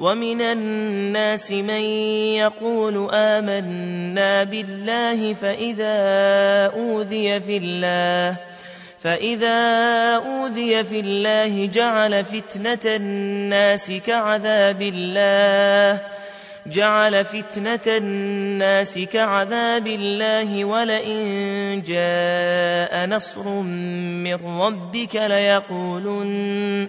ومن الناس من يقول آمنا بالله فإذا أوذي في الله فإذا أوذي في الله جعل فتنة الناس كعذاب الله جعل فتنة الناس كعذاب الله ولئن جاء نصر من ربك ليقولن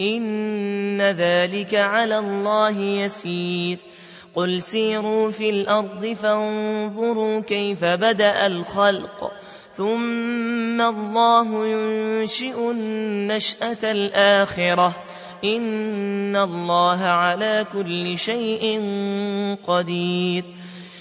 إن ذلك على الله يسير. قل سيروا في الأرض فانظروا كيف بدأ الخلق. ثم الله ينشئ النشأة الآخرة. إن الله على كل شيء قدير.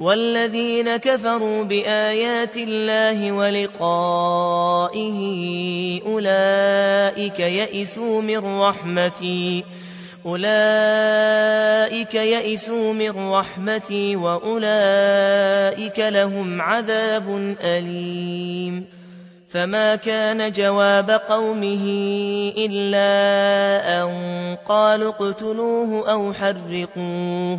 والذين كفروا بآيات الله ولقائه أولئك يئسوا من رحمتي أولئك يئسوا من رحمتي وأولئك لهم عذاب أليم فما كان جواب قومه إلا أن قالوا اقتلوه أو حرقوه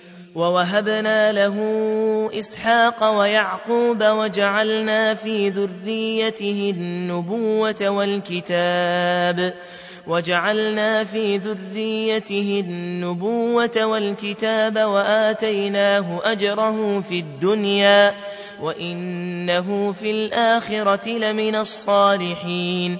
ووهبنا له إسحاق ويعقوب وجعلنا في ذريته النبوة والكتاب وجعلنا في ذريته النبوة والكتاب وآتيناه أجره في الدنيا وإنه في الآخرة لمن الصالحين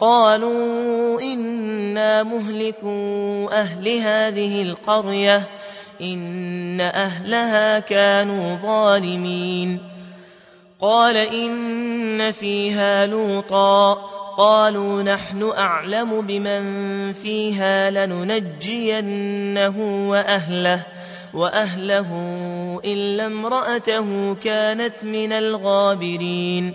قالوا إنا مهلكوا أهل هذه القرية إن أهلها كانوا ظالمين. قال إن فيها لوطا قالوا نحن أعلم بمن فيها لننجينه وأهله وأهله إلا امرأته كانت من الغابرين.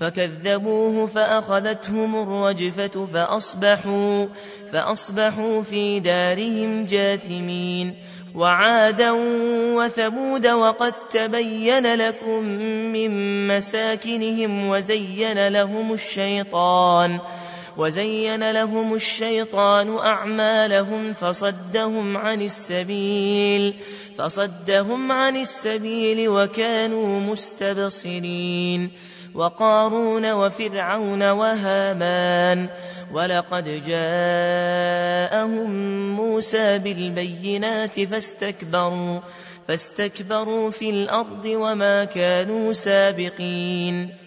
فكذبوه فأخذتهم الرجفة فأصبحوا, فأصبحوا في دارهم جاثمين وعادا وثمود وقد تبين لكم من مساكنهم وزين لهم الشيطان وزين لهم الشيطان أعمالهم فصدهم عن السبيل فصدهم عن السبيل وكانوا مستبصرين. وقارون وفرعون وهامان ولقد جاءهم موسى بالبينات فاستكبروا فاستكبروا في الأرض وما كانوا سابقين.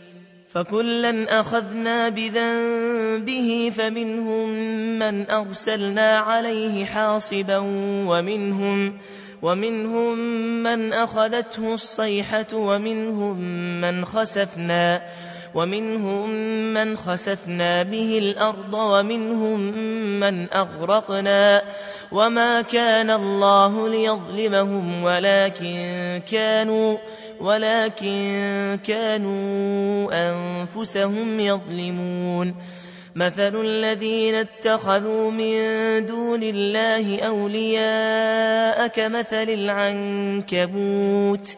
فكلا أخذنا بذنبه فمنهم من أرسلنا عليه حاصبا ومنهم ومنهم من أخذته الصيحة ومنهم من خسفنا ومنهم من خسفنا به الأرض ومنهم من أغرقنا وما كان الله ليظلمهم ولكن كانوا ولكن كانوا أنفسهم يظلمون. مثل الذين اتخذوا من دون الله أولياء كمثل العنكبوت.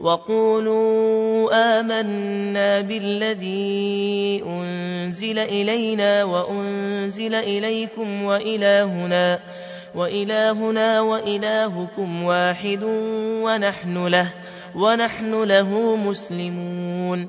وقولوا آمنا بالذي أنزل إلينا وأنزل إليكم وإلهنا وإلهنا وإلهكم واحد ونحن له ونحن له مسلمون.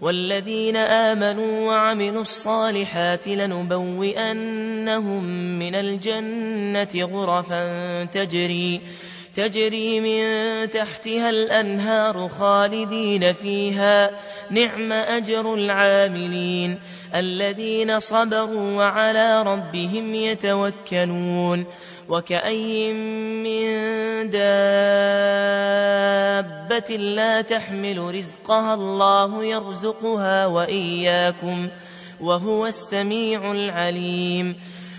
والذين آمنوا وعملوا الصالحات لنبوئنهم من الجنة غرفا تجري تجري من تحتها الأنهار خالدين فيها. نعم أجر العاملين الذين صبروا وعلى ربهم يتوكلون. وكأي من دابة لا تحمل رزقها الله يرزقها وإياكم وهو السميع العليم.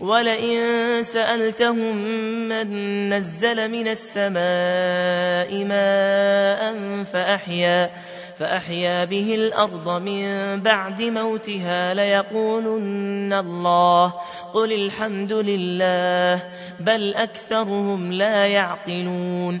ولئن سألتهم من نزل من السماء ماء فأحيا فأحيا به الأرض من بعد موتها ليقولن الله قل الحمد لله بل أكثرهم لا يعقلون.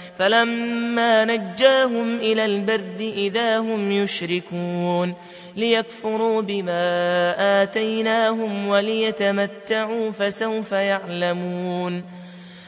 فلما نجاهم إلى البر إذا هم يشركون ليكفروا بما آتيناهم وليتمتعوا فسوف يعلمون